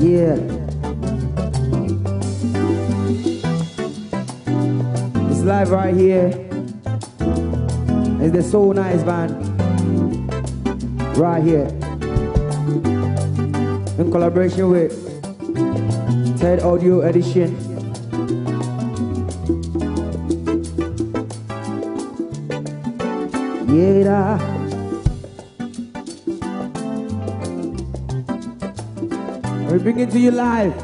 Yeah. It's live right here. It's the So Nice band. Right here. In collaboration with Ted Audio Edition. Yeah. Bring it to you live.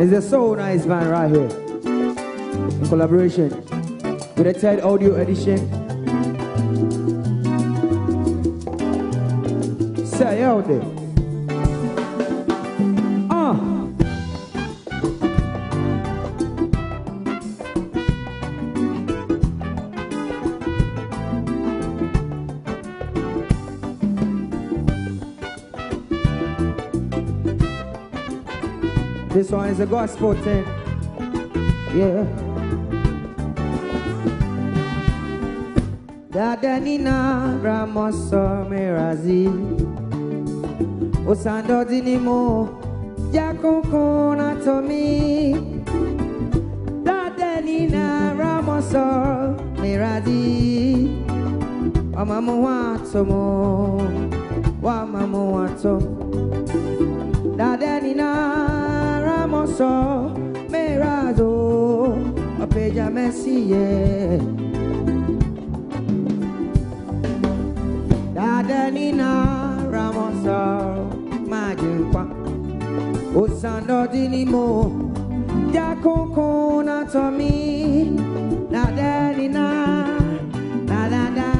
It's a so nice man right here. In collaboration with the Ted Audio Edition. Say out there. One is a gospel thing. Yeah. Dada nina ramoso merazi Osando dinimo Jakoko na tomi Dada nina ramoso merazi Amamu watomo Wamamu watomo Dada nina ramoso merazo Apeja mesiye Dada nina ramoso majinkwa Osando dinimo Jakoko na tomi Dada nina Da da da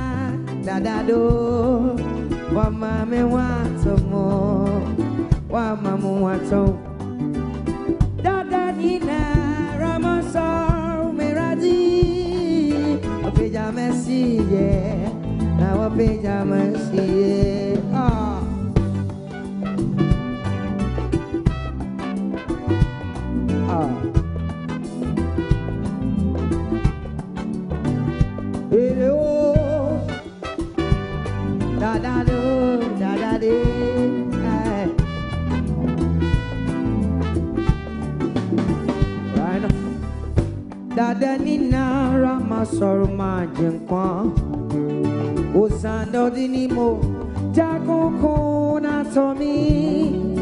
da da do Wamame watomo Wamamu wato Apeja mesiye na wapeja masiye ah. Jakoko na tomi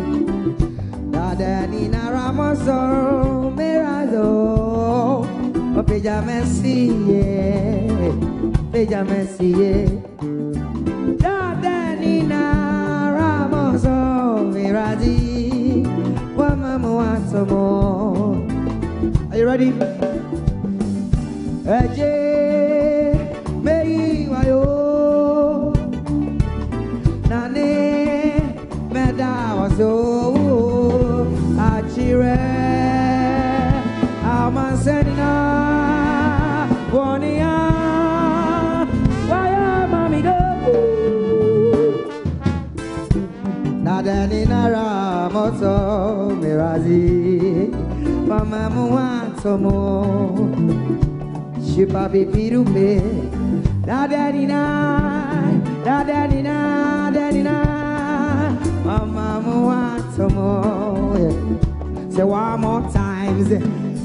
Dada nina ramasoro merazo Papeja mesiye Peja mesiye Dada nina ramasoro merazi Wamamu watomo Are you ready? Eje meyi wayo nane meda waso achire amasenina wonia waya mamido nadani nara moto mirazi mama muwatomo Shipa bibiru me Da daddy na Da daddy na Daddy na Mama mo want some more. Say one more times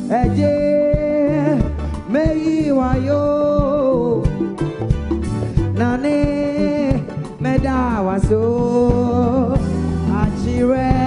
Eje Meyi wa yo Nane Meda wa so Achire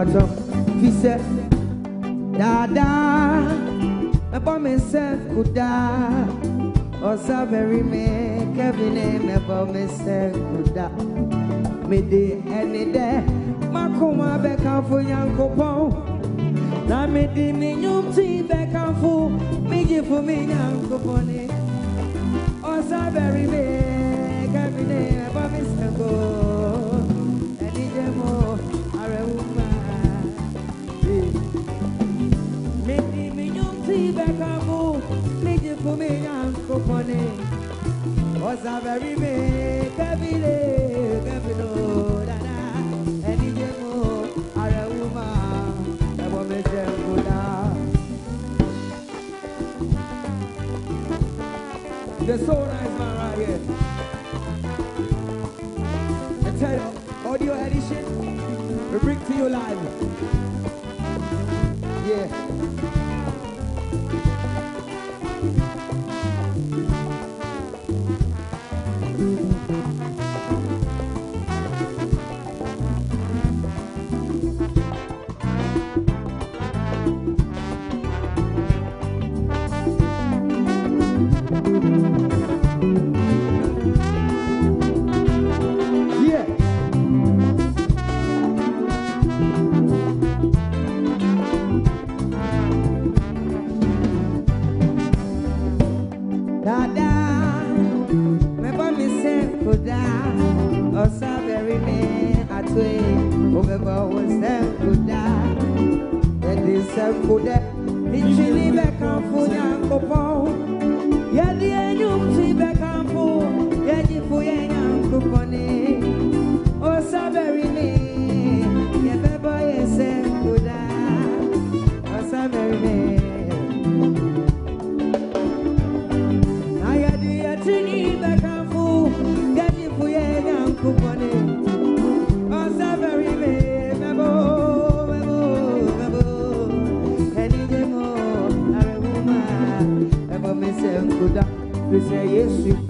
ma me wa tomo fi se da da Mebo me se kuda Osa very me Kevin mebo me se kuda Me de eni de Makuma beka fu yankopon Na me di mi nyum ti beka fu Mi gifu mi yankopon ni. Osa very me Kevin mebo me se kuda Eni jemo Kumi and Kopone was a very big and a. The so nice man right here. The title, audio edition, we bring to you live. Yeah. kude. Ichili beka funya kopon. Pois é esse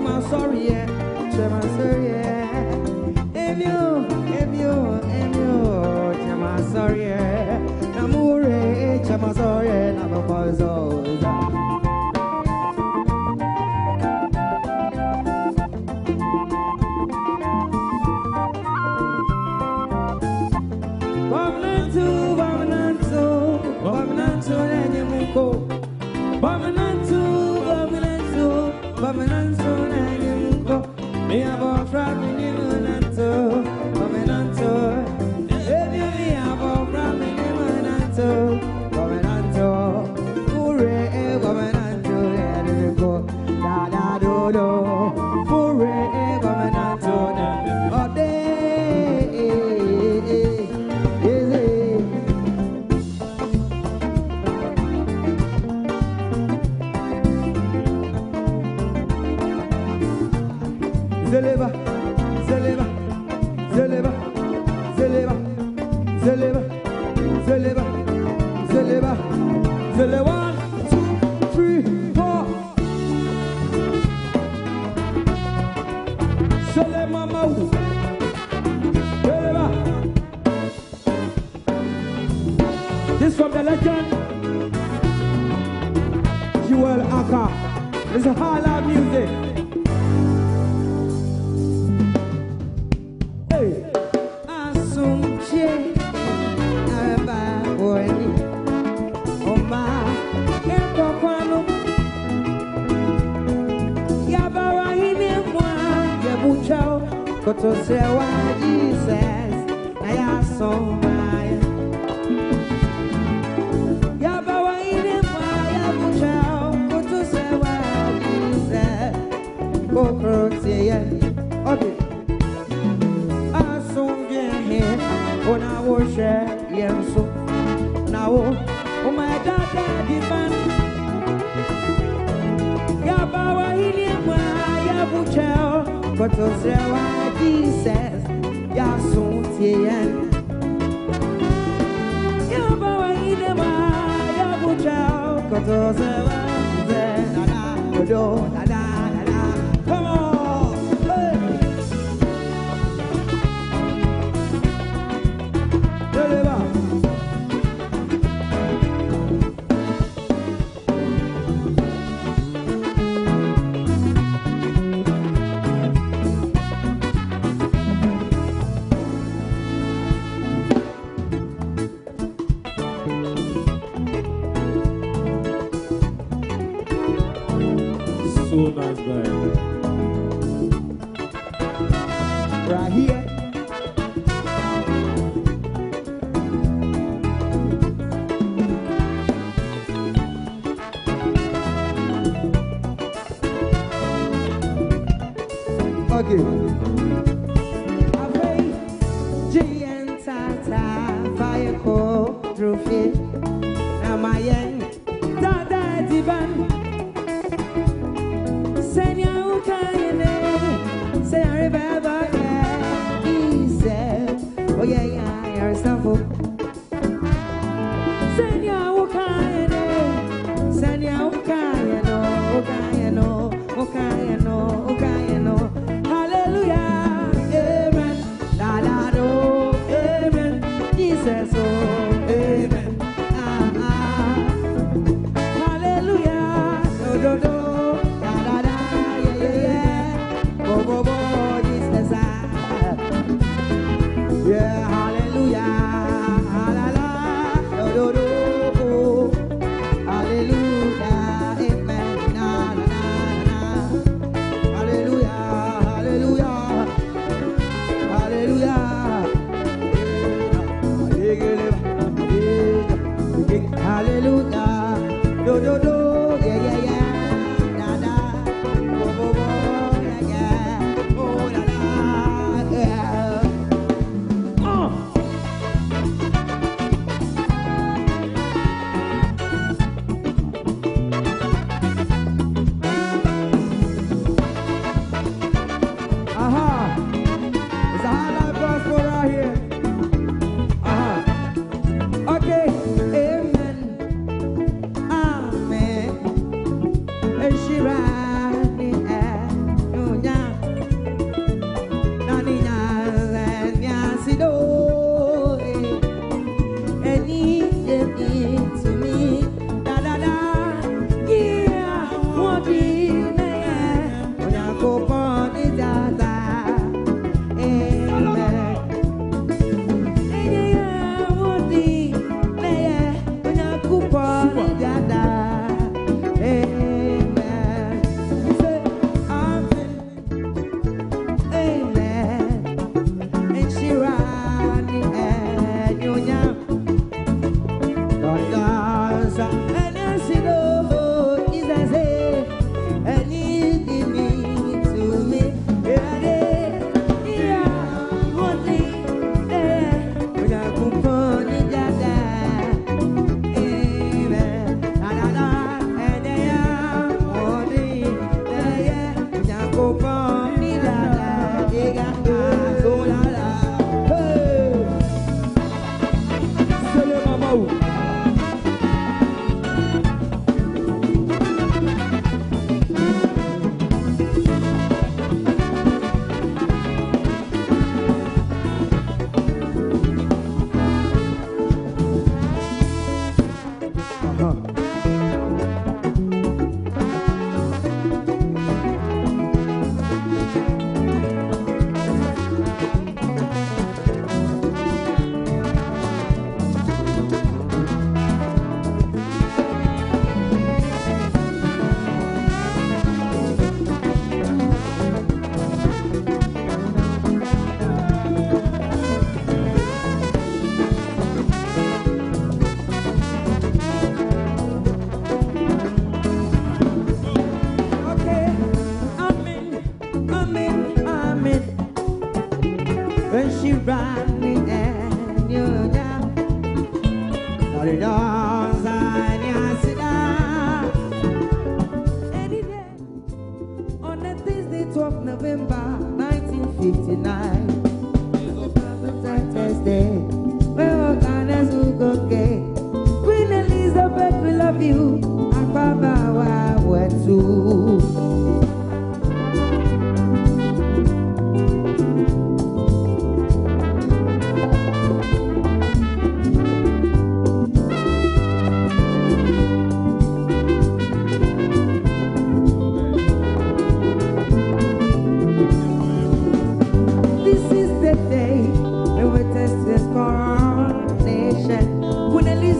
máa sọ.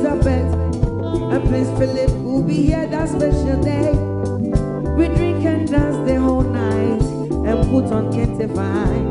Elizabeth and Prince Philip will be here that special day. We drink and dance the whole night and put on Kente Vine.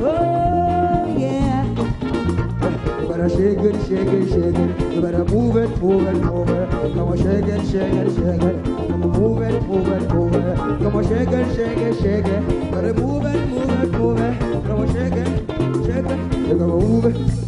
Oh yeah. You better shake it, shake it, shake it. You better move it, move it, move it. Come on, shake it, shake it, shake it. Come on, move it, move it, move it. Come on, shake it, shake it, shake it. You Better move it, move it, move it. Come on, shake it, shake it. You gotta move it.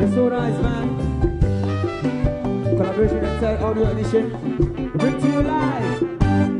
It's so nice, man. Collaboration and Audio Edition. Bring to you live.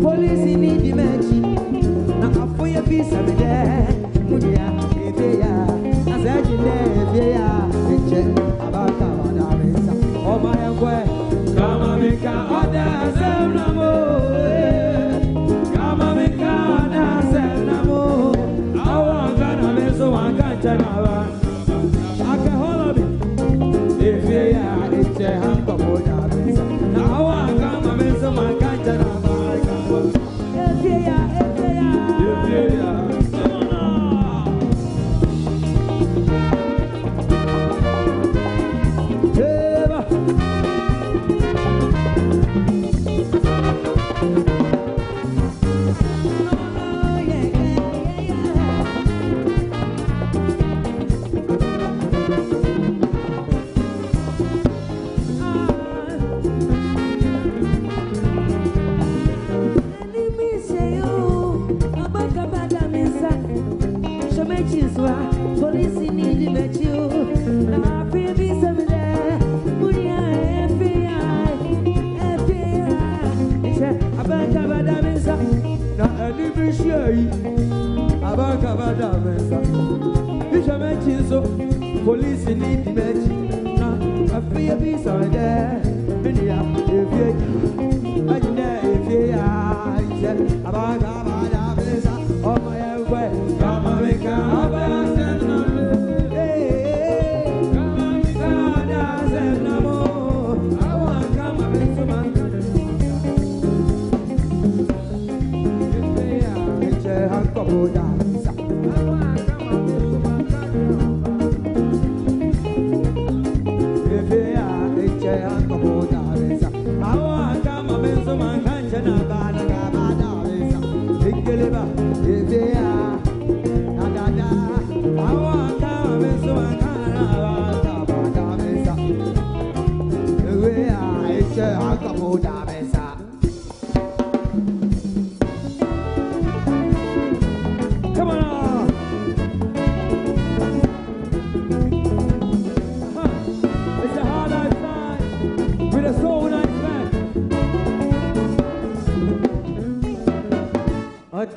Police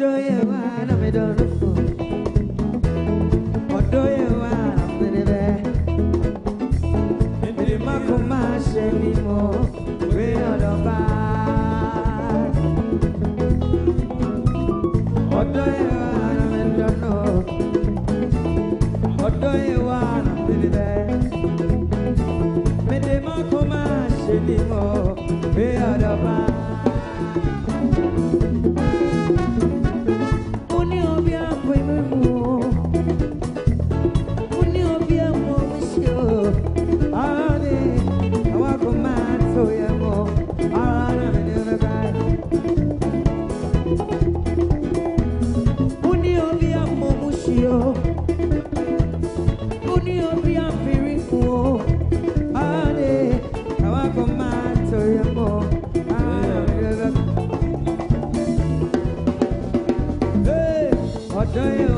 Ọ̀dọ́ Damn.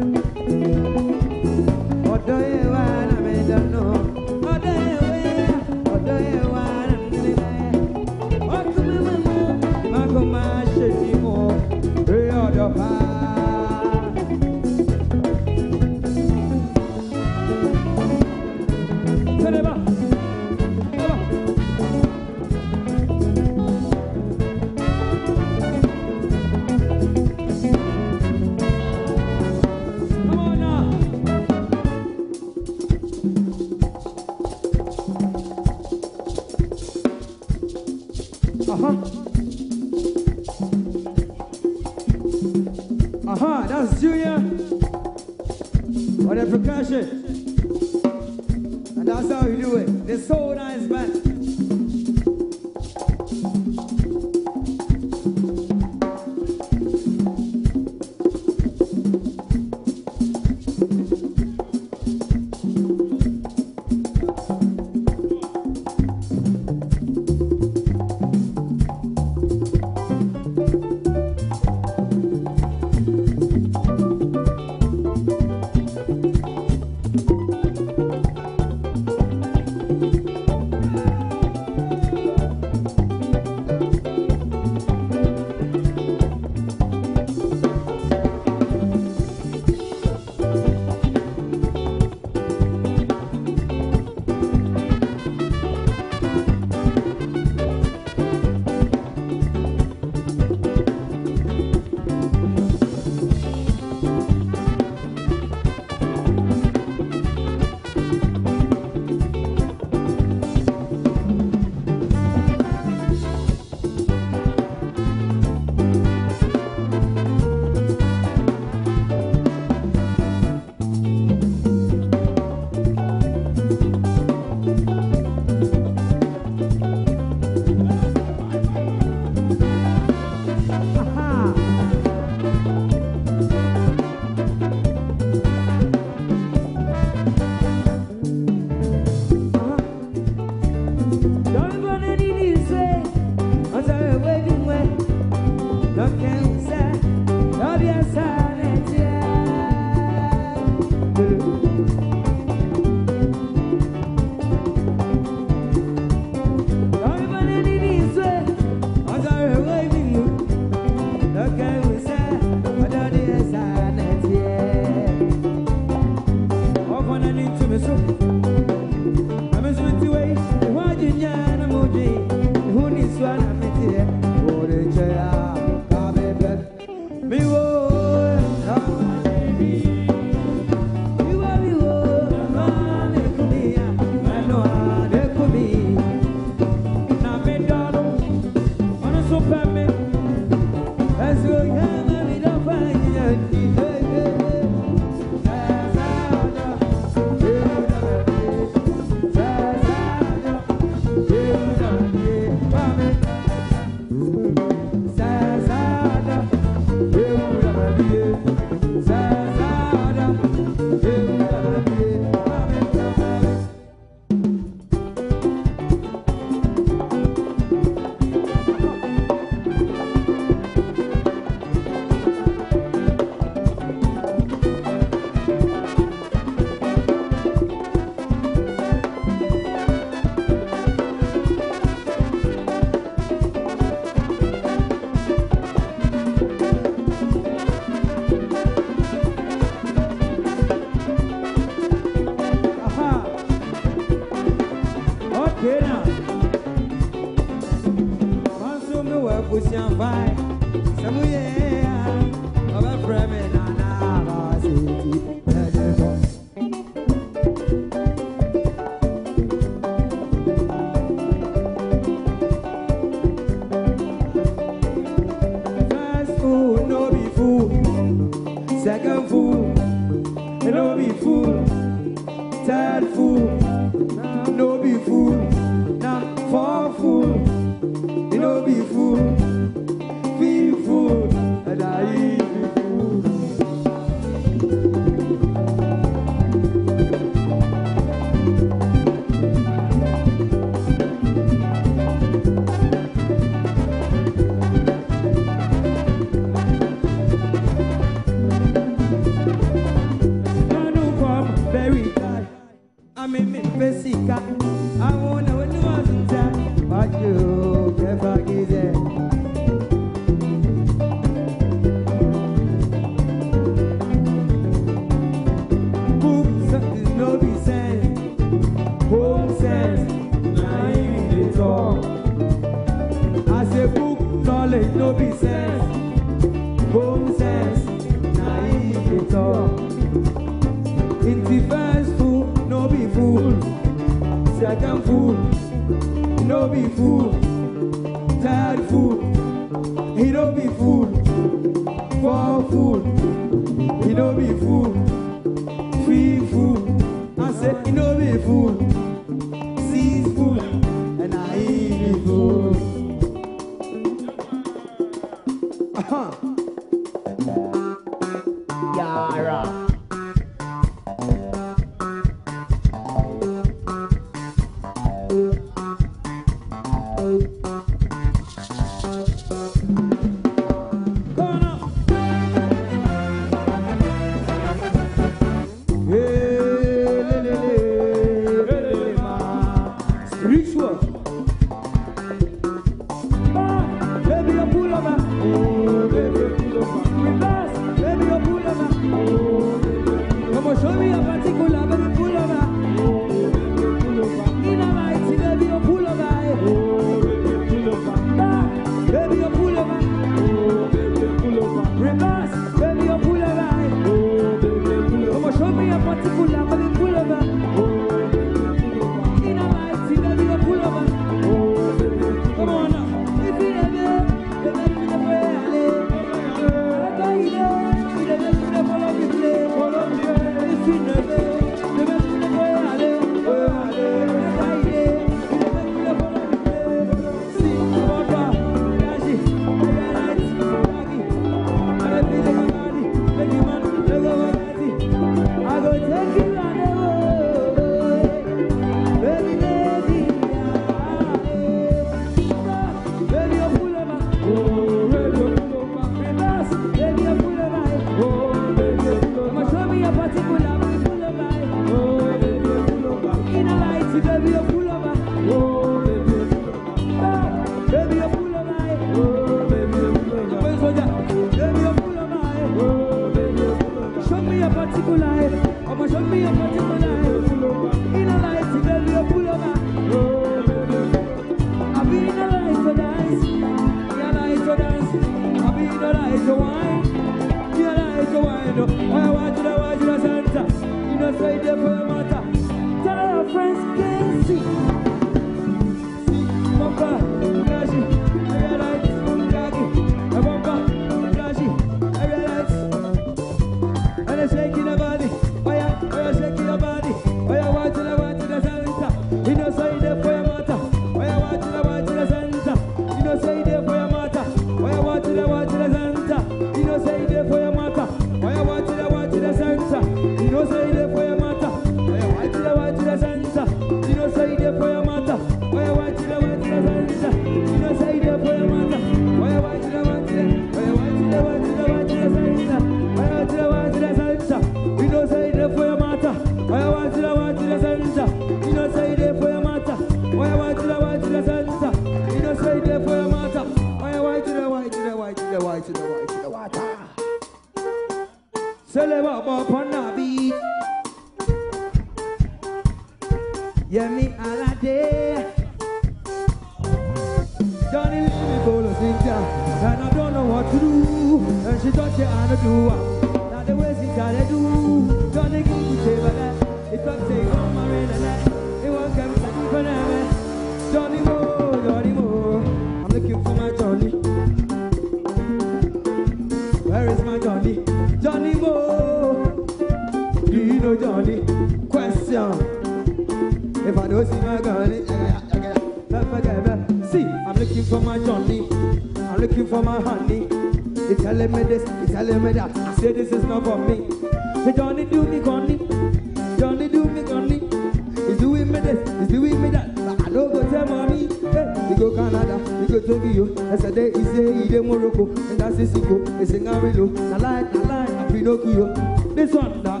go Canada, you go Tokyo, Yesterday he say he Morocco, and that's his go, it's in Arilo, I like, I like, I Pinocchio. This one, da.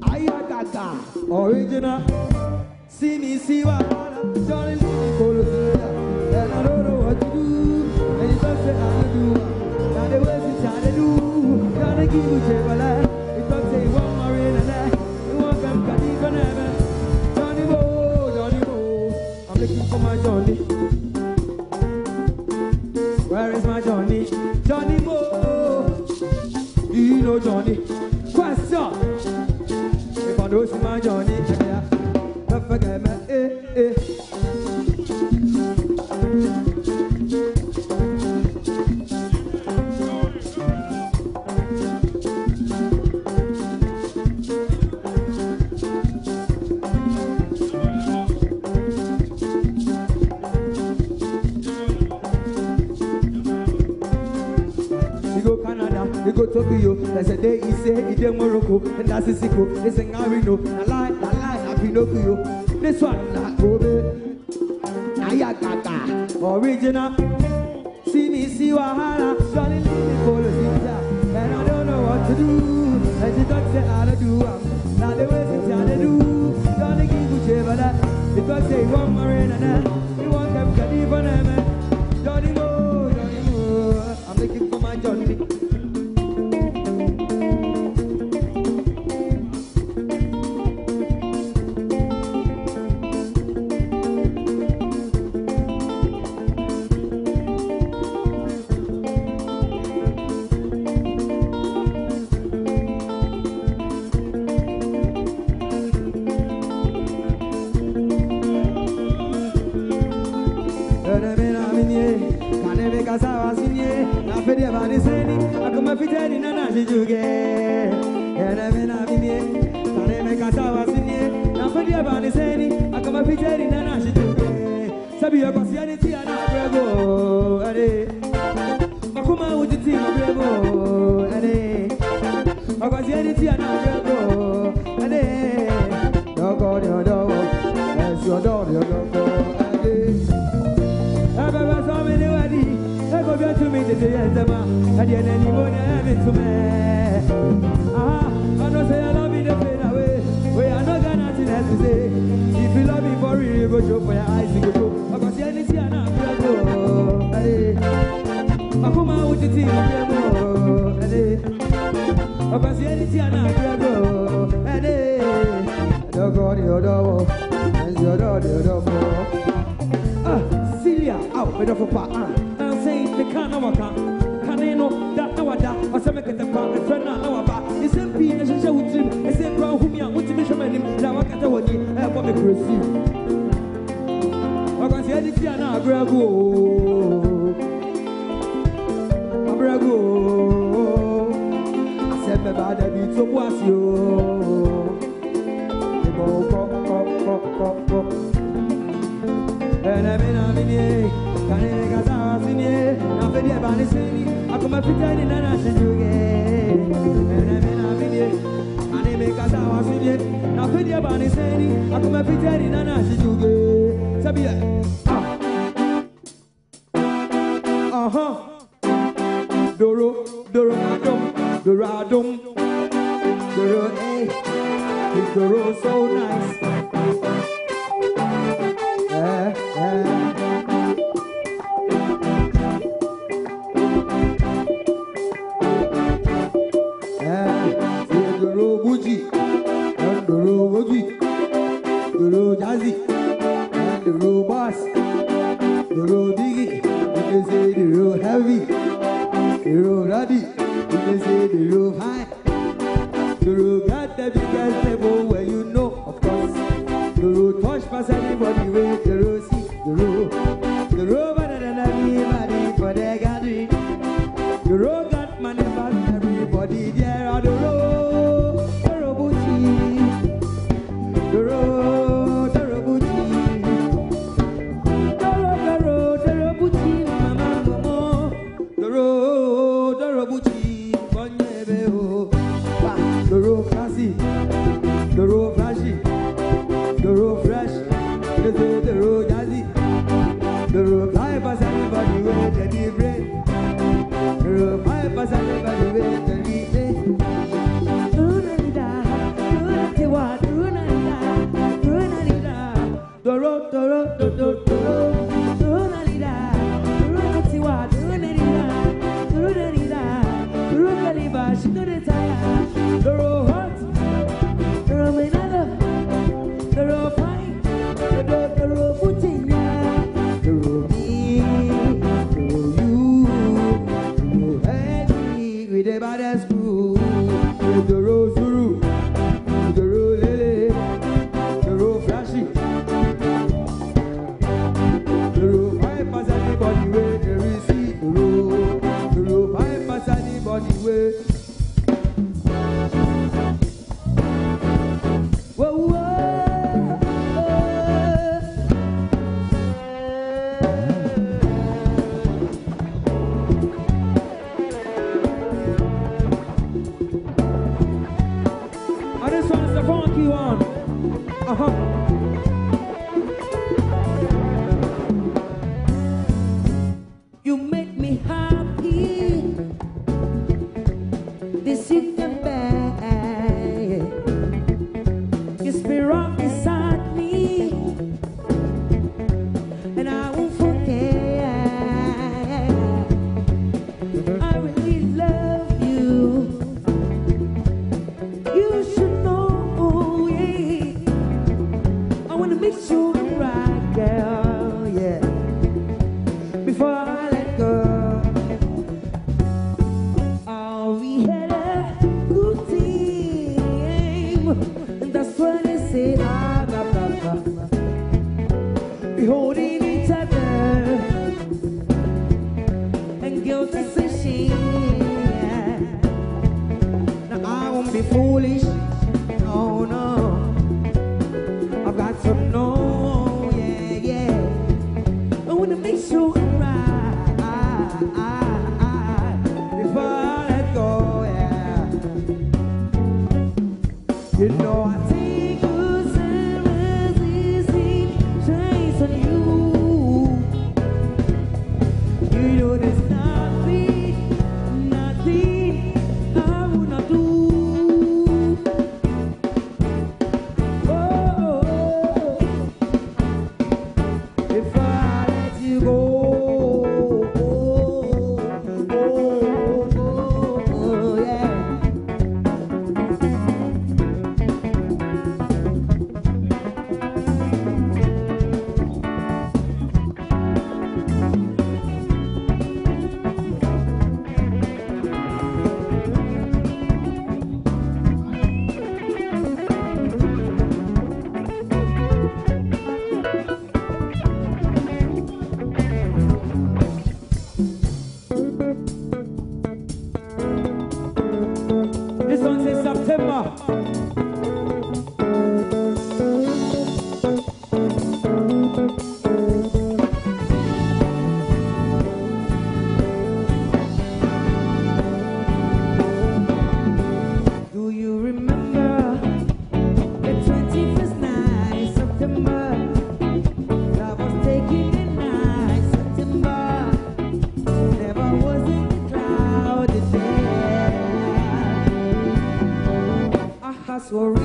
Ayatata, original, see me, see what, Johnny, and I don't know what to do, and you don't say how to do, now the way it's to do, gotta give you nsogbu asị ooo ịbọ Adum, Doro, Adum the road. Hearts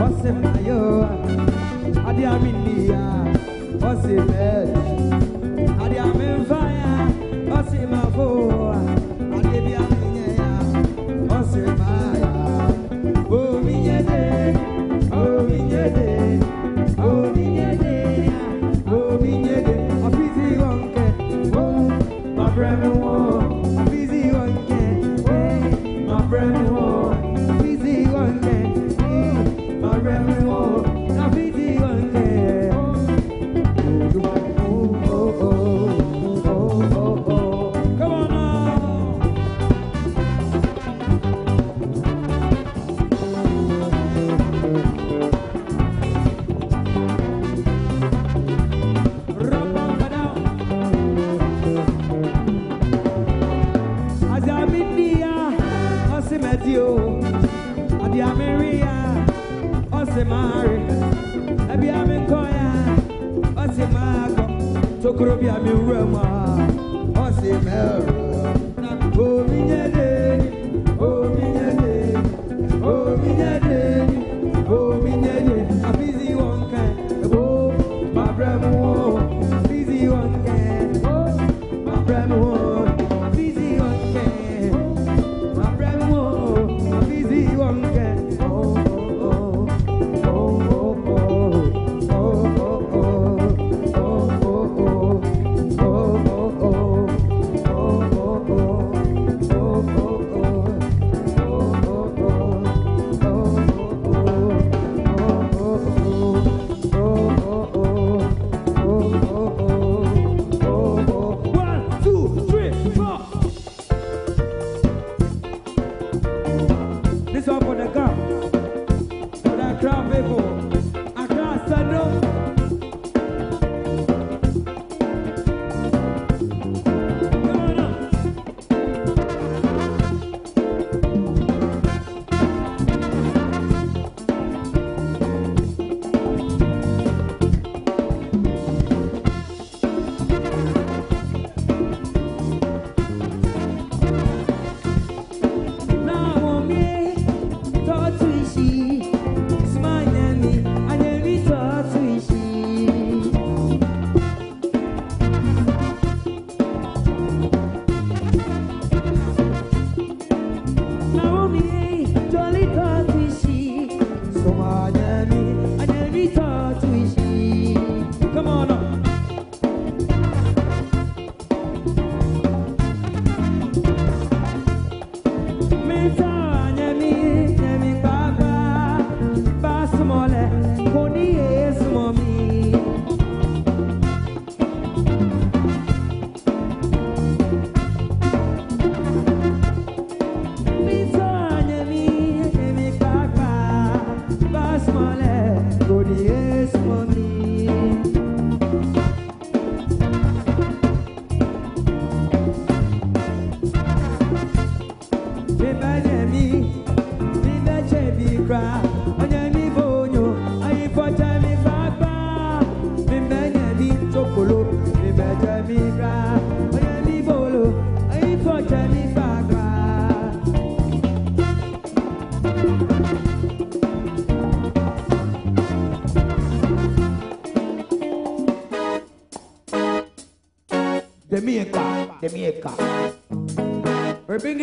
what's in my yo? Adi aminia, what's in bed?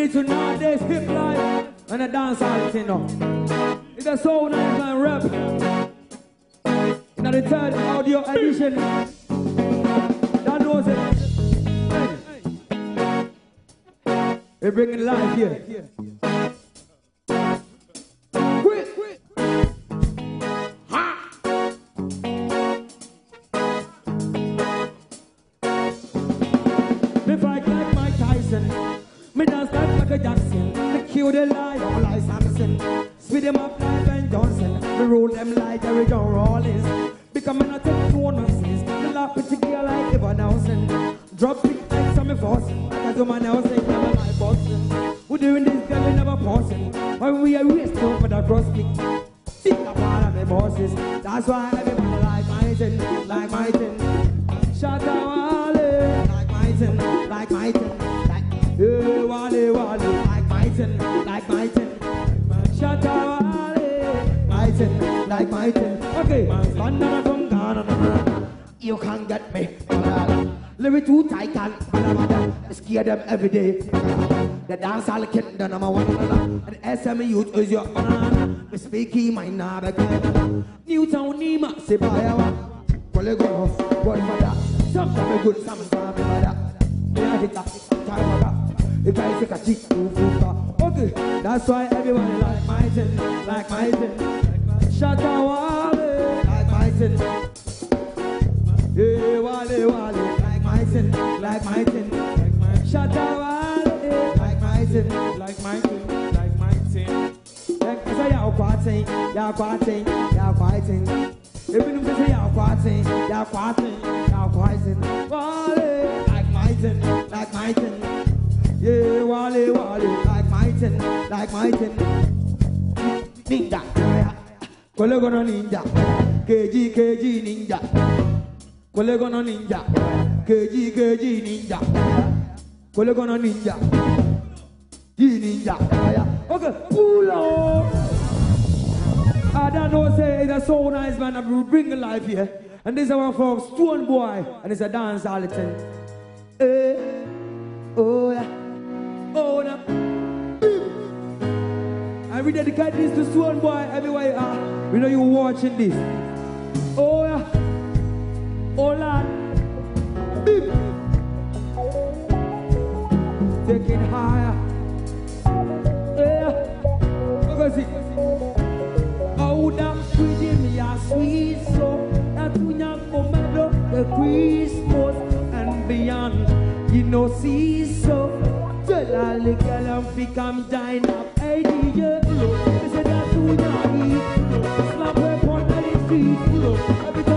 to nowadays hip life and a dancehall thing now. It's a soul, and rap. Now the third audio edition. That was it. Hey. We're bringing life here. the dancehall kingdom, I'm a one. And SMU is your honor. Me speaking my navigator. Kole gonna ninja, KG KG ninja. Kole gonna ninja, G ninja. Okay, pull up. I don't know, say it's a so nice man. I will bring life here. And this is one from Stonebwoy, and it's a dance all the time. Eh, oh yeah, oh yeah. And we dedicate this to Stonebwoy everywhere you are. We know you're watching this. Oh yeah, Beep. Take higher. Yeah, go see. Oh, that pretty me sweet so that tunya komado the Christmas and beyond. You know, see so. Tell all the girl I'm fi come join up. Hey DJ, they say that tunya eat. Slap her on the feet. Every time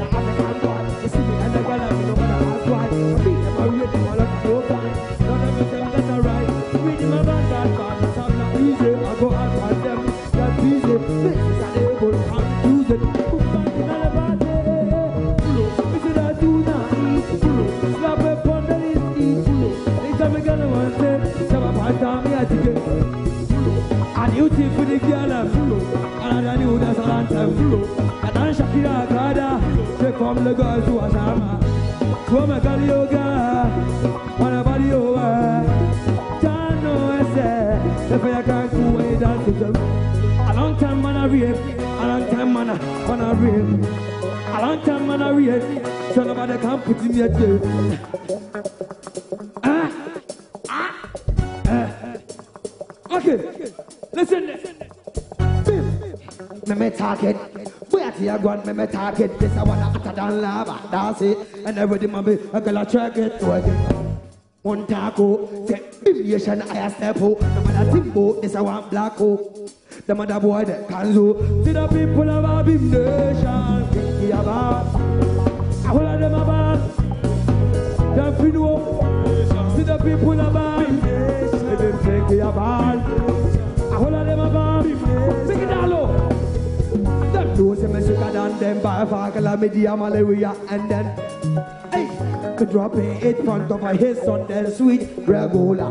And you tip for the girl I'm And I knew that's a long time full And then Shakira Kada She from the girls to a shama To a mekali yoga On a body over Don't know I say If I can't do it dance to them A long time man I rape A long time man I I A long time man I rape So nobody can put in your jail to you? Me me target. This I wanna hotter than lava. That's it. And everybody man be a girl a check it. Work it. One taco, say deviation I step out. The man timbo, this I want black oh. The mother boy that can do. See the people of our big nation, think we about. I hold of them about. Them fi know. See the people of our big nation, think we about. I them by far calamity malaria and then hey, drop it in front of his son then sweet regular.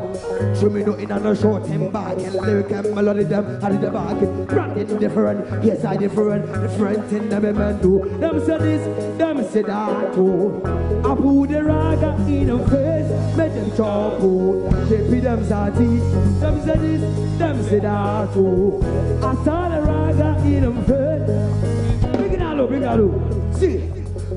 Show me no in and short him back and lyric and melody them out of the back. Branding different, yes I different, different thing them a man do. Them say this, them say that too. I put the raga in them face, make them chop oh. out. Shape them salty. Them say this, them say that too. I saw the raga in them face. Bring all up. See.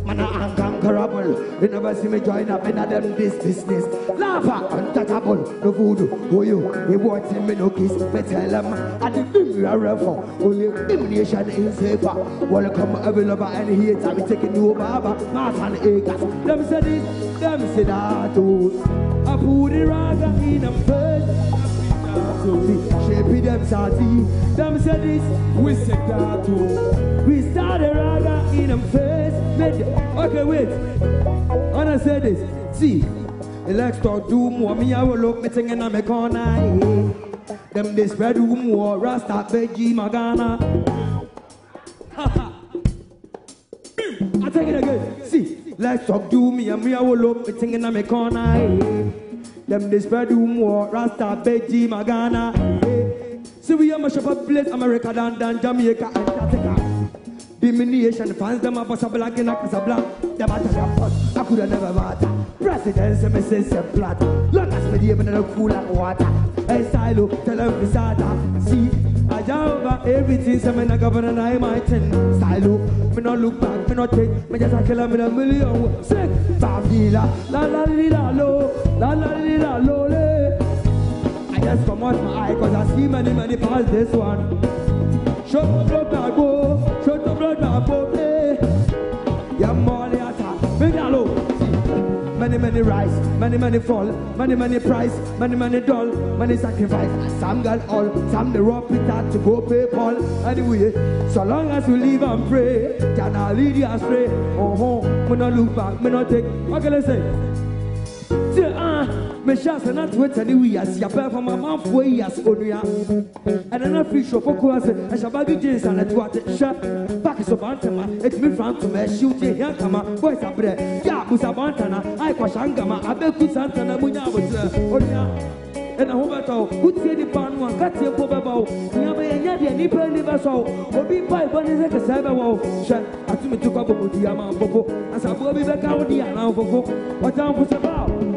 Man a unconquerable You never see me join up in a them this business Laugher, untouchable. No voodoo, who you? He wants him me no kiss. Me tell him. I the thing we are refer Only elimination is safer. Welcome every lover and hater. Me taking you over Mass and acres. Them say this, them say that too. I put the raga in them first Shape them salty Them say this, we say that too We start the raga in them first Made Okay, wait When I say this, see Let's talk do more Me I will look me thing in my corner eh. Them they spread do more Rasta veggie magana I take it again. See, let's talk do me and me I will look me thing in my corner. eh. Them this do more Rasta Beji Magana. eh. See we a up a place America than, than Jamaica and Jamaica. Domination fans them a bust a black in a Casablanca. Them a tell you bust. I coulda never matter. President say me say say flat. Long as me no cool like water. Hey style tell them start. See. Over everything, say me no governor, and I my ten style Me no look back, me no take, me just a killer, me a million Sick, Bavila, la la li la lo, la la li la lo le. I just come out my eye, cause I see many, many past this one. Shut up, blood bag, bo, shut up, blood bag, bo, Many, many rise, many, many fall, many, many price, many, many dull, many sacrifice. Some got all, some the rough it to go pay Paul. Anyway, so long as we live and pray, can I lead you astray? Oh, oh, me not look back, me not take. What can I? Say, mehyɛ ase na twetane wi ase. Apɛ fa ma manfoɔ yi ase onua. Ɛna na firi sɔfo ko ase. Ɛhyɛ baage jeans anɛto ate hyɛ paaki so bantama. Etumi fira ntoma. Ɛhyiw gye hia nkama boys abrɛ. Yɛ abusa bantana. Ayikɔhyɛ ngama abɛku santana mu nya abotire. Onua ɛna ho bɛtɔ wo. Wotie nipa no a ka tie mpo bɛba wo. Nyama yɛnyɛ deɛ nipa ani bɛsɔ wo. Obi mpa ebɔ ne sɛ kɛsɛɛ bɛwɔ wo. Hwɛ atumi tukɔ bɔbɔdua ma mfofo Asabu bi bɛka wo di anaa mfofo ɔtamfo sɛ baa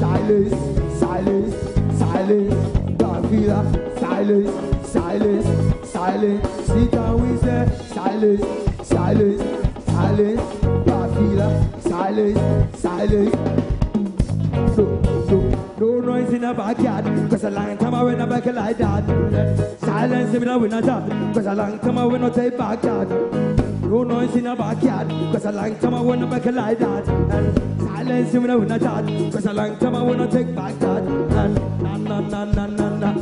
silence silence silence Gavila silence silence silence sit down we say silence silence silence Gavila silence silence no, no, no noise in the backyard. Cause a long time I went back like that. Silence in the winter job. Cause a long time I went not take backyard. No noise in the backyard. Cause a long time I went back like that. And silence in the winter job. Cause a long time I not take backyard. And na na na na na na.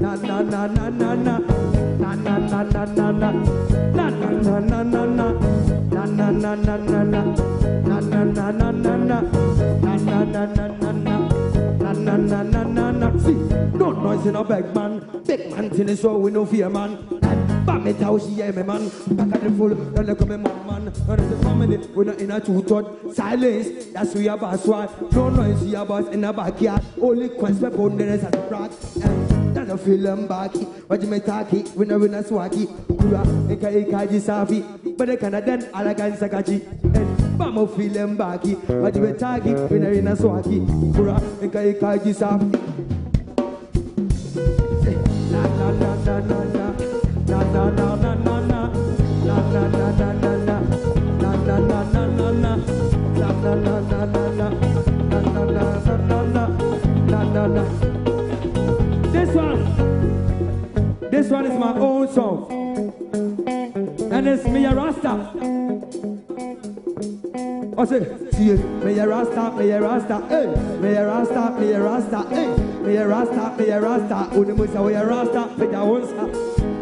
Na na na na na na. Na na na na na na. Na na na na na na. Na na na na na na. Na na na na na na. Na na na na na na. Na na na na na na. No noise in a big man. Big man is so we no fear man. Bam it how she yeah me man. Back at the full, then they come man man. And the family we not in a two thought. Silence, that's we are boss one. No noise here boss in the backyard. Only quest weapon there is at the crack. That's a film backy. What you may talkie, we no win a swaki. Kura, eka eka jisafi. But they can't then alagan sakachi. Bamo film backy. What you may talkie, we no win a swaki. Kura, eka eka jisafi. Na na. This one. This one is my own song. And it's me a Rasta. I say, see it, me a Rasta, me a Rasta, hey, me a Rasta, me a Rasta, hey, me a Rasta, me a Rasta, uni musa we a Rasta, me a Rasta,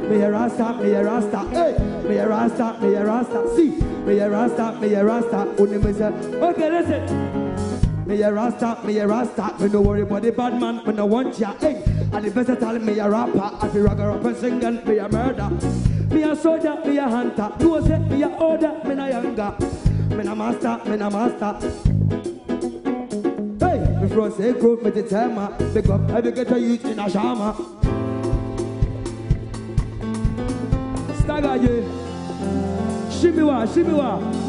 me a Rasta, me a Rasta, hey, me a Rasta, me a Rasta, see, me a Rasta, me a Rasta, uni musa. Okay, listen. Me a Rasta, me a Rasta, me no worry about the bad man, me no want ya, hey. And the best tell me a rapper, I feel rock up and sing and me a murder. Me a soldier, me a hunter, do say me a order, me na younger. Me na master, me na master. Hey, me from say group, me the timer, pick up get a youth in a shama. Stagger ye, shimiwa, shimiwa. To be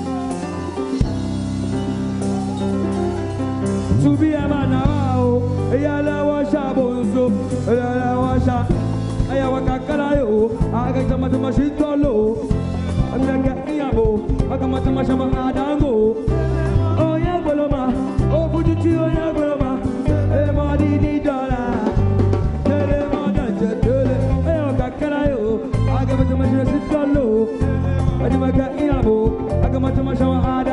a man now, yala washa bonzo, yala washa. Aya wakakala yo, aga chama chama shitolo. Anga iyabo, aga matama shama adango. Oh ya boloma, oh bujuti oh ya boloma. E ma di di dola. Tere ma da jetele. Aya wakakala yo, aga matama shama shitolo. Adi maka iyabo, aga matama shama adango.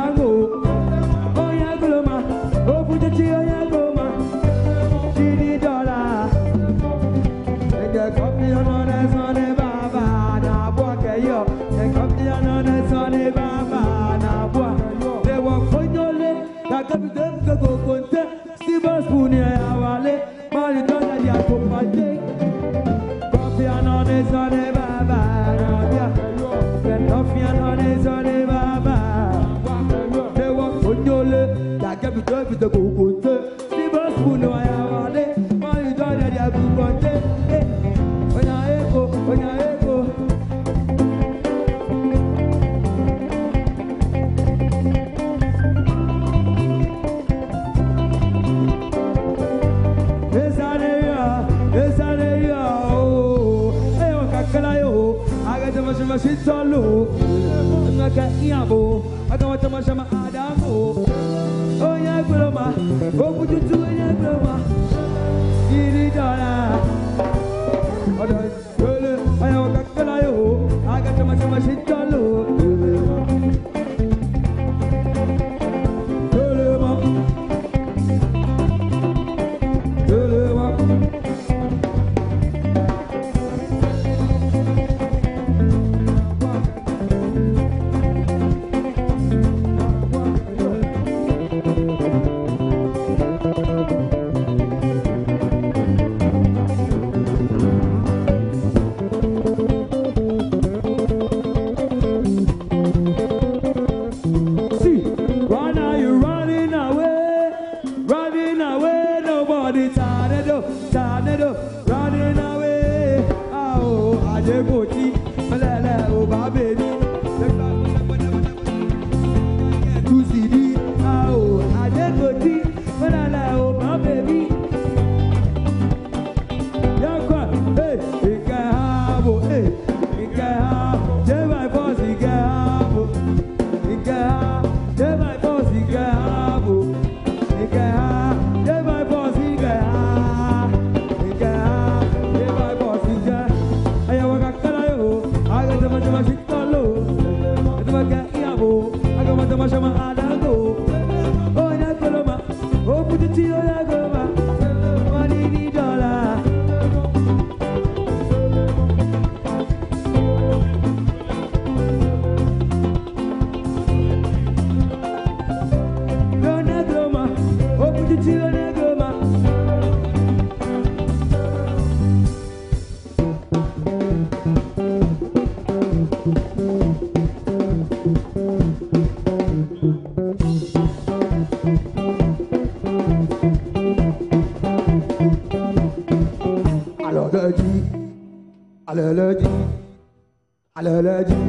Kaka bi chama shitolo. Ngaka iyabo, aga wa chama chama adamu. Onya kuloma, okututu onya kuloma. Iri dola. Oda yole, aya wakakala yo, aga chama chama shitalo. Alors le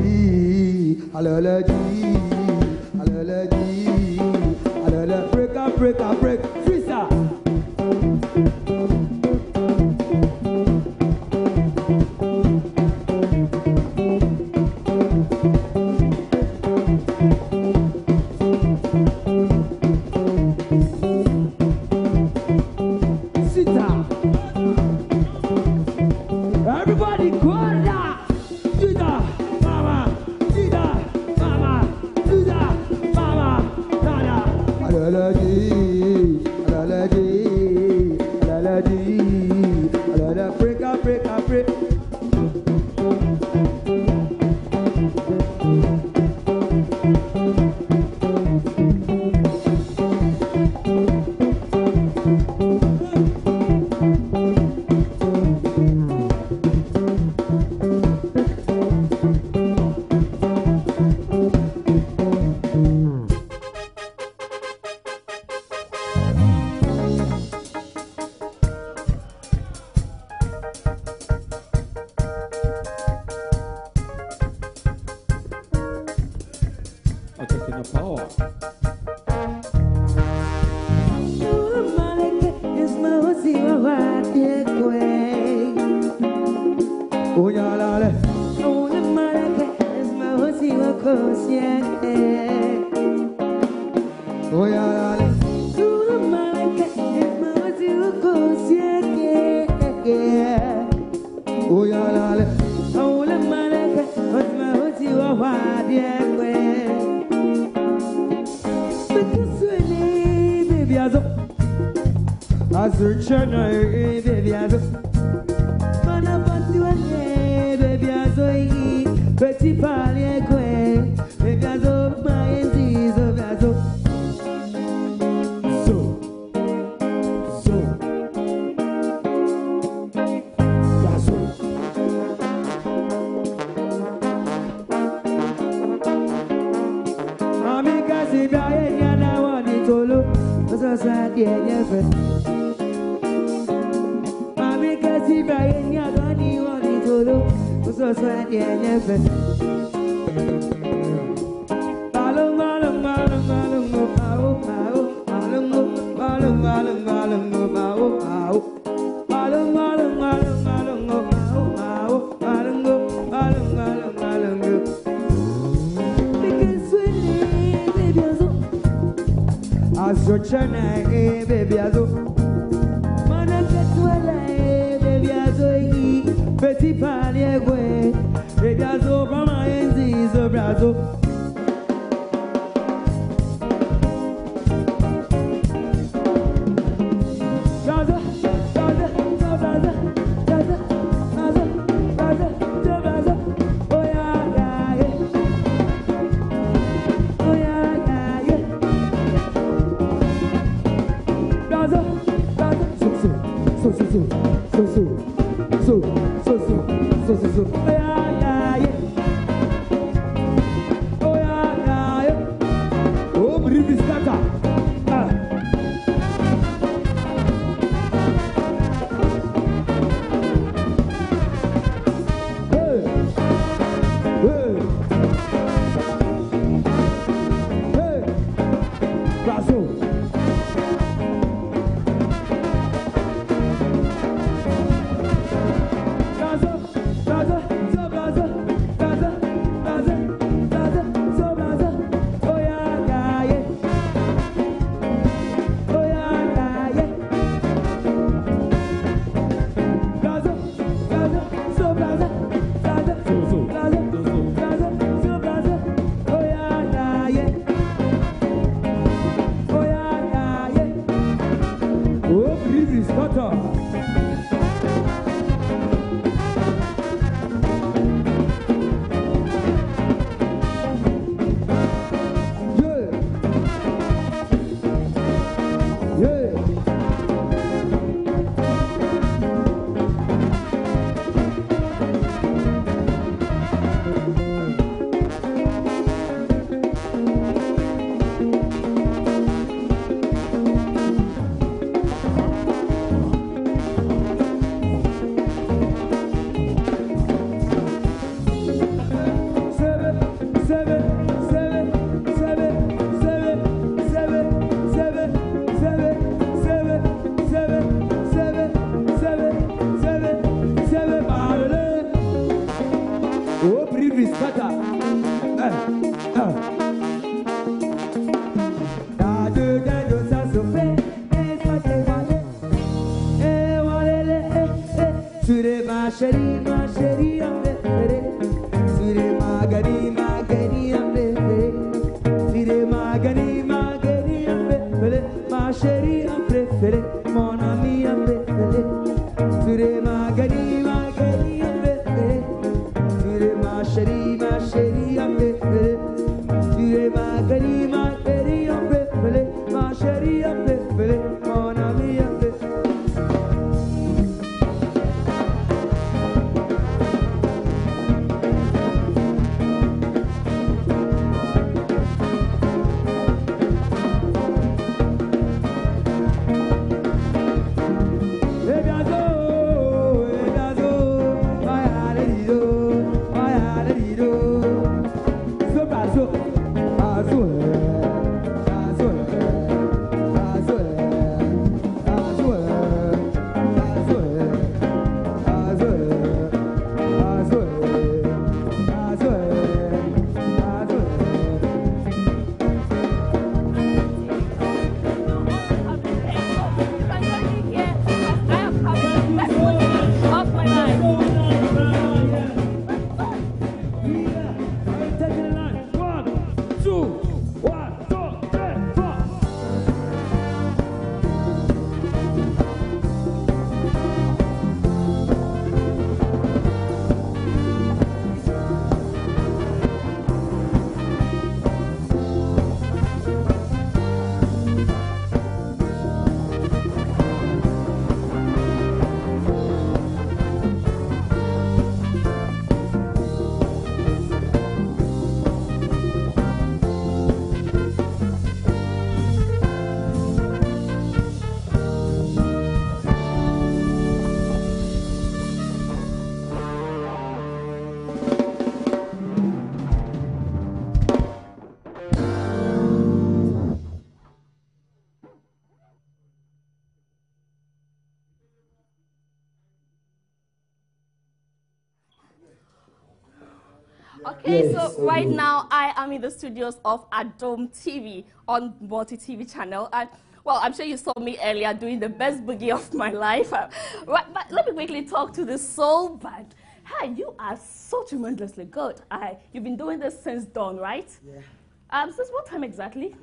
so right now I am in the studios of Adom TV on Multi TV channel. And well, I'm sure you saw me earlier doing the best boogie of my life. Uh, but, but let me quickly talk to the soul band. Hi, you are so tremendously good. I, you've been doing this since dawn, right? Yeah. Um, since what time exactly?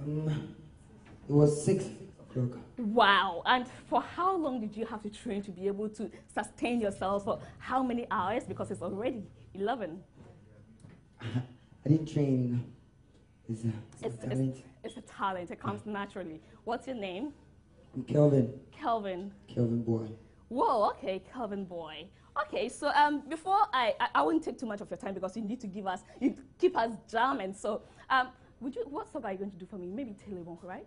Um, it was six o'clock. Wow. And for how long did you have to train to be able to sustain yourself for how many hours? Because it's already 11. I didn't train. It's a, it's, it's, a talent. It's, it's, a talent. It comes naturally. What's your name? I'm Kelvin. Kelvin. Kelvin Boy. Whoa, okay, Kelvin Boy. Okay, so um, before I, I, I, won't take too much of your time because you need to give us, you keep us jamming. So, um, would you, what song are you going to do for me? Maybe Telemon, right?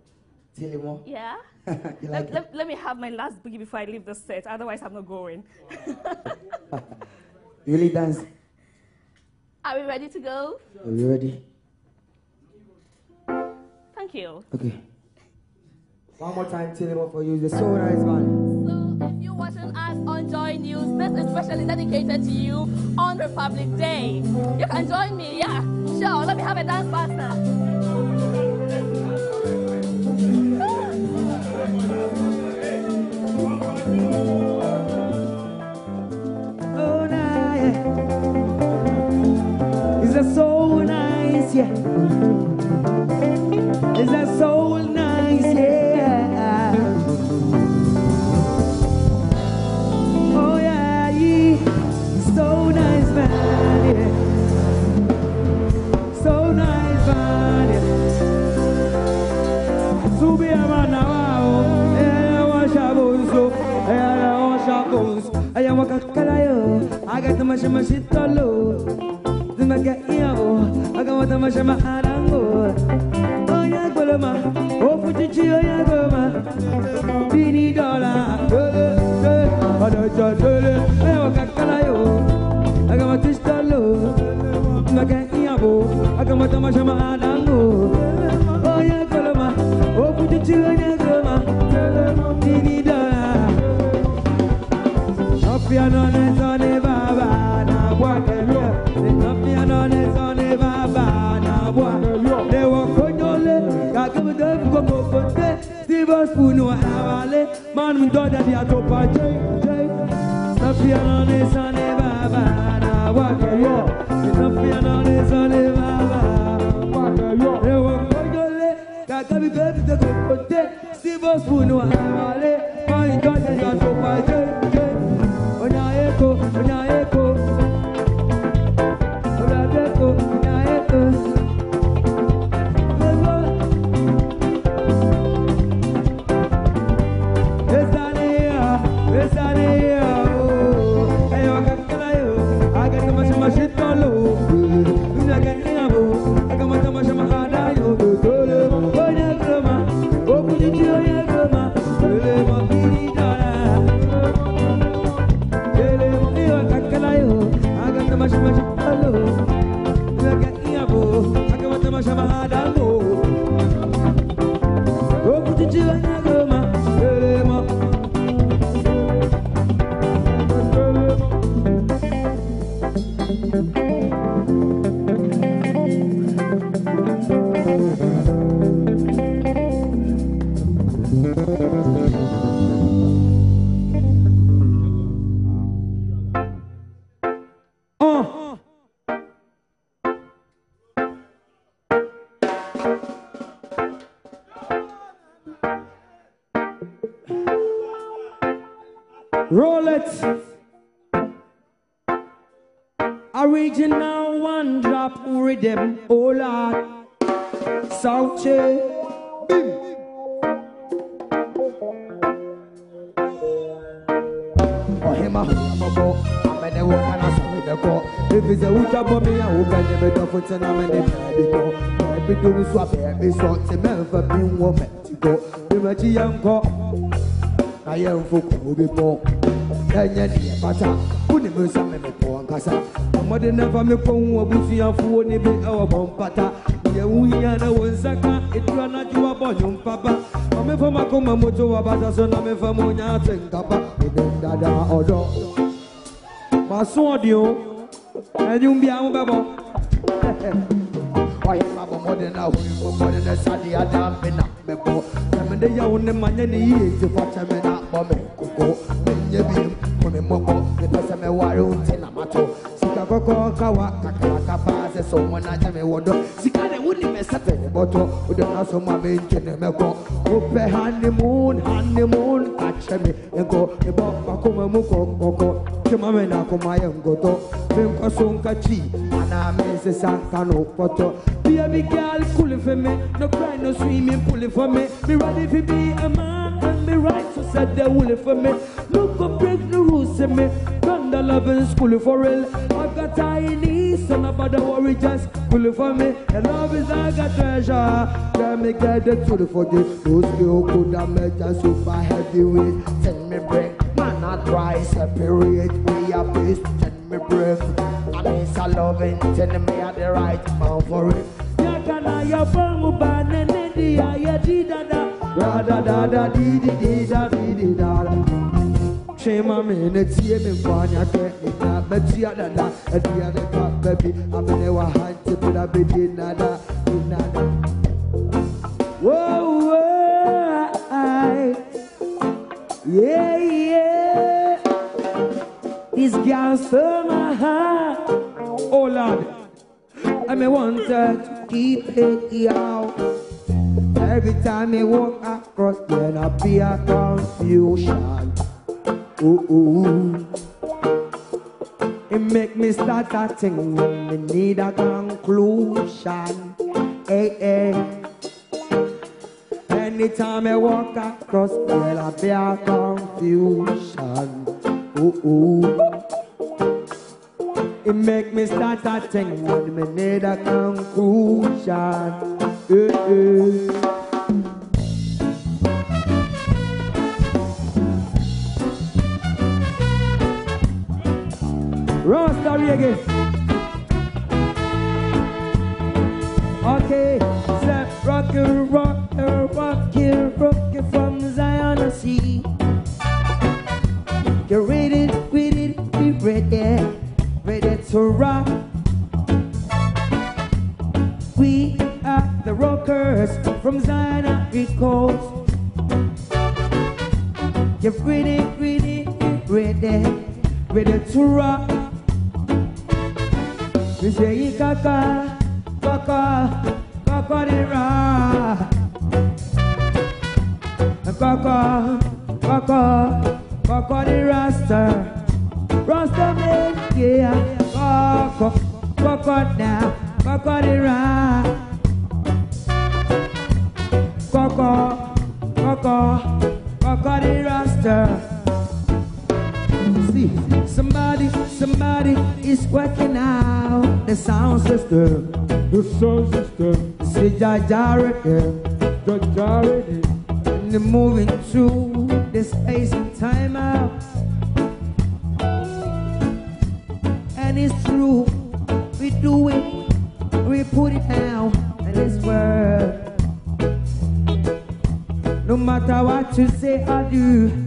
Telemon? Yeah. like let, let, let, me have my last boogie before I leave the set. Otherwise, I'm not going. you really dance? Are we ready to go? Are we ready? Thank you. Okay. One more time, Telemon for you. The so nice man. So, if you're watching us on Joy News, this is specially dedicated to you on Republic Day. You can join me, yeah. Sure, let me have a dance partner. bebɔ ɛnyɛ deɛ bata wonim sɛ memepɔ ankasa ɔmɔde na fa mekɔ hu abusuafoɔ ne bi ɛwɔ bɔ mpata deɛ wohia na wɔ nsa ka ɛdura no agye wabɔ nwompaba ɔmefa makoma moto wabata so na mefa mu nya ate nkapa ɛdɛ dada ɔdɔ maso ɔde o ɛnwom bia wobɛbɔ why am I modern now? Modern as I did, I'm been up before. I'm in the young man, and he is the bottom and me. Fọ́ tẹ̀mẹ̀ náà bọ̀ mẹ́ kókó. Mi nyẹ́ bí mo mi mọ́ bọ̀. Mi pẹ́sẹ́ mi wárí ohun tí nà má tó. Sika kọ́kọ́ káwa kàkàràkà bá a sẹ́ sọ wọn náà jẹ́ mi wọ́dọ̀. Sika wọ́n ní mẹ́ sẹ́fẹ̀ ní bọ́tọ̀. O dẹ̀ náà sọ ma ń jẹ́ ní mẹ́kọ́. O pẹ́ honeymoon honeymoon kàkyẹ́ mi nkọ́. Ìbọ̀ pàkó ma mú kọ́ kọ́kọ́. Kí ma mi nà kó ma yẹ nkọ́tọ́. Mi nkọ́ so nkàkyi. Àná mi sísá kánò pọ́tọ́. Baby girl, cool for me. No cry, no swimming, it for me. Be ready to be a man and be right to set the wool for me. No go break the rules in me. Done the love in school for real. I've got tiny, so nobody worry, just it for me. And love is like a treasure. Can me get it to the truth for you. Those skill could have made a super heavyweight. Send me break, man, I try separate. We are peace, send me break. I miss a loving, tell me I the right man for it. Yakana ya bangu ba nene di ya ya di da da da da di di di da di di da da. Shema me ne tie me kwanya te ni na be tia da da di ya de ka baby amene wa hanti bi da be di na da na da. Whoa, whoa, I, yeah, yeah. This girl stole my heart. Oh Lord, I may want her to keep it out. Every time I walk across, then I be a confusion. Ooh, ooh. It make me start a thing when me need a conclusion. Hey, hey. Anytime I walk across, I be a confusion. Ooh, ooh. It make me start a thing when me need a conclusion. Eh, eh. Rasta reggae. Okay, step rock it, rock it, rock it, rock it from Zion to sea. Get ready, ready, be ready, ready to rock. We are the rockers from Zion Coast. Get ready, ready, ready, ready to rock. We say kaka, kaka, kaka the ra. Kaka, kaka, kaka the rasta. Rasta man, yeah. Kaka, kaka now, kaka the ra. Kaka, kaka, kaka the rasta. See, somebody, somebody is working out the sound system. The sound system, See, Jajarity, Jajarity, and they're moving through the space and time out. We do it, we put it down, and it's work. No matter what you say or do,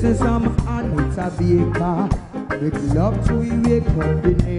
Look, listen some Anita Baker. Make love to you, wake up the